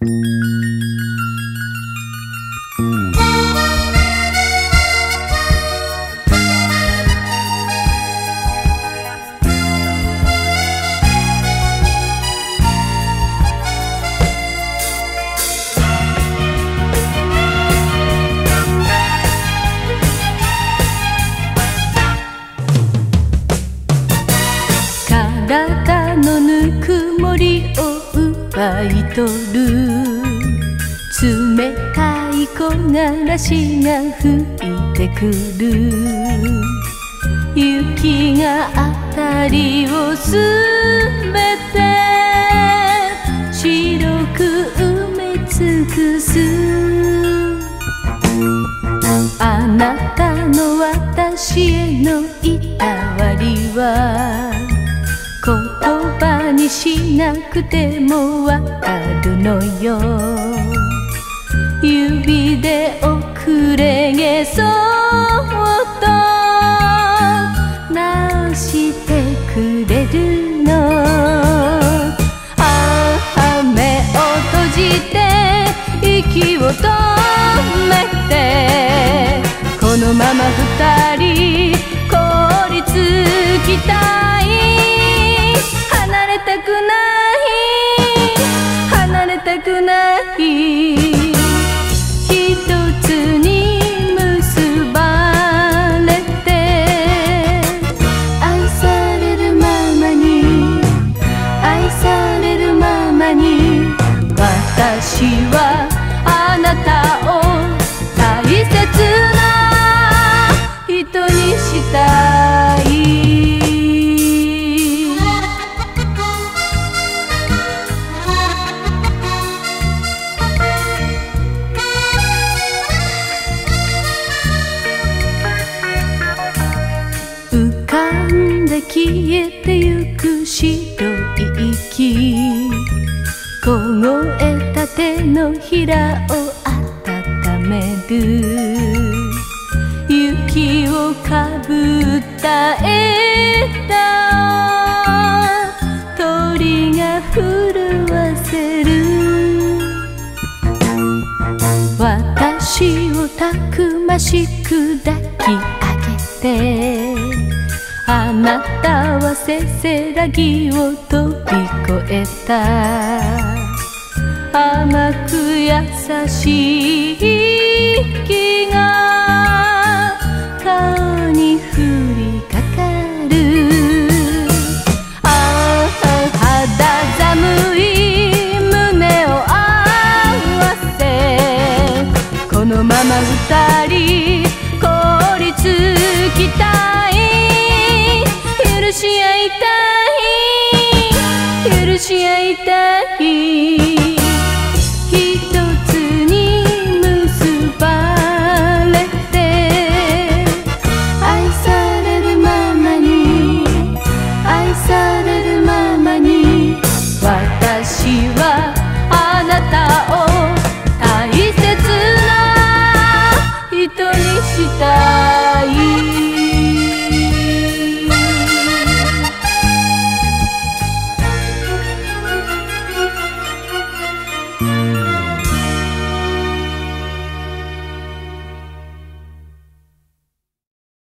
体のぬくもりを奪い取る。冷たい木枯らしが吹いてくる。雪があたりをすべてしなくてもわかるのよ指で遅れげそっと直してくれるのああ目を閉じて息を止めてこのまま二人私はあなたを大切な人にしたい。浮かんで消えてゆく白のひらを温める。雪をかぶった枝鳥が震わせる。私をたくましく抱き上げて。あなたはせせらぎを飛び越えた。甘く優しい息が顔に降りかかる。ああ肌寒い胸を合わせ。このまま二人凍りつきたい許し合いたい許し合いたい。